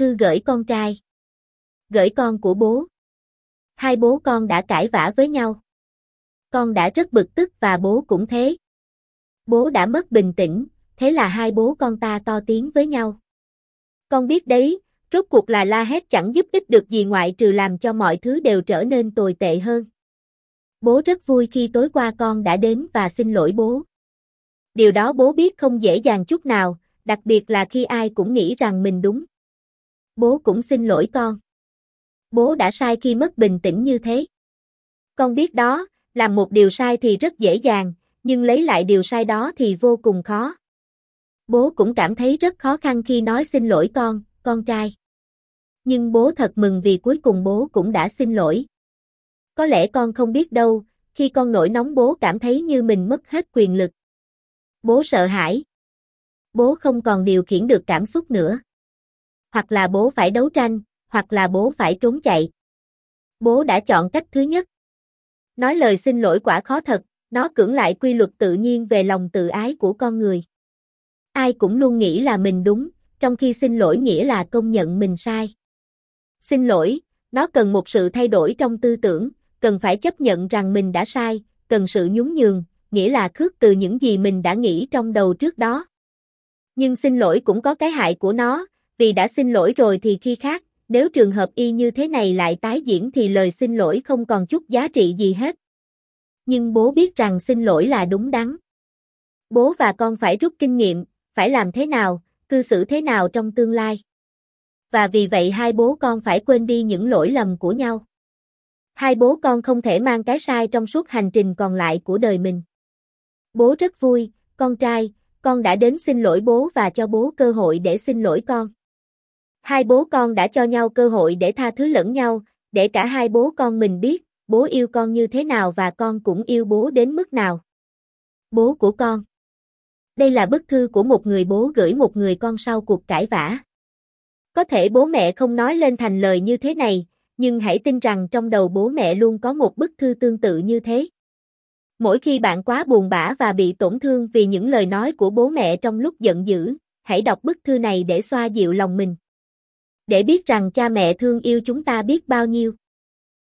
thư gửi con trai. Gửi con của bố. Hai bố con đã cãi vã với nhau. Con đã rất bực tức và bố cũng thế. Bố đã mất bình tĩnh, thế là hai bố con ta to tiếng với nhau. Con biết đấy, rốt cuộc là la hét chẳng giúp ích được gì ngoại trừ làm cho mọi thứ đều trở nên tồi tệ hơn. Bố rất vui khi tối qua con đã đến và xin lỗi bố. Điều đó bố biết không dễ dàng chút nào, đặc biệt là khi ai cũng nghĩ rằng mình đúng. Bố cũng xin lỗi con. Bố đã sai khi mất bình tĩnh như thế. Con biết đó, làm một điều sai thì rất dễ dàng, nhưng lấy lại điều sai đó thì vô cùng khó. Bố cũng cảm thấy rất khó khăn khi nói xin lỗi con, con trai. Nhưng bố thật mừng vì cuối cùng bố cũng đã xin lỗi. Có lẽ con không biết đâu, khi con nổi nóng bố cảm thấy như mình mất hết quyền lực. Bố sợ hãi. Bố không còn điều khiển được cảm xúc nữa. Hoặc là bố phải đấu tranh, hoặc là bố phải trốn chạy. Bố đã chọn cách thứ nhất. Nói lời xin lỗi quả khó thật, nó cưỡng lại quy luật tự nhiên về lòng tự ái của con người. Ai cũng luôn nghĩ là mình đúng, trong khi xin lỗi nghĩa là công nhận mình sai. Xin lỗi, nó cần một sự thay đổi trong tư tưởng, cần phải chấp nhận rằng mình đã sai, cần sự nhún nhường, nghĩa là khước từ những gì mình đã nghĩ trong đầu trước đó. Nhưng xin lỗi cũng có cái hại của nó, vì đã xin lỗi rồi thì khi khác, nếu trường hợp y như thế này lại tái diễn thì lời xin lỗi không còn chút giá trị gì hết. Nhưng bố biết rằng xin lỗi là đúng đắn. Bố và con phải rút kinh nghiệm, phải làm thế nào, cư xử thế nào trong tương lai. Và vì vậy hai bố con phải quên đi những lỗi lầm của nhau. Hai bố con không thể mang cái sai trong suốt hành trình còn lại của đời mình. Bố rất vui, con trai, con đã đến xin lỗi bố và cho bố cơ hội để xin lỗi con. Hai bố con đã cho nhau cơ hội để tha thứ lẫn nhau, để cả hai bố con mình biết, bố yêu con như thế nào và con cũng yêu bố đến mức nào. Bố của con Đây là bức thư của một người bố gửi một người con sau cuộc cãi vã. Có thể bố mẹ không nói lên thành lời như thế này, nhưng hãy tin rằng trong đầu bố mẹ luôn có một bức thư tương tự như thế. Mỗi khi bạn quá buồn bã và bị tổn thương vì những lời nói của bố mẹ trong lúc giận dữ, hãy đọc bức thư này để xoa dịu lòng mình. Để biết rằng cha mẹ thương yêu chúng ta biết bao nhiêu.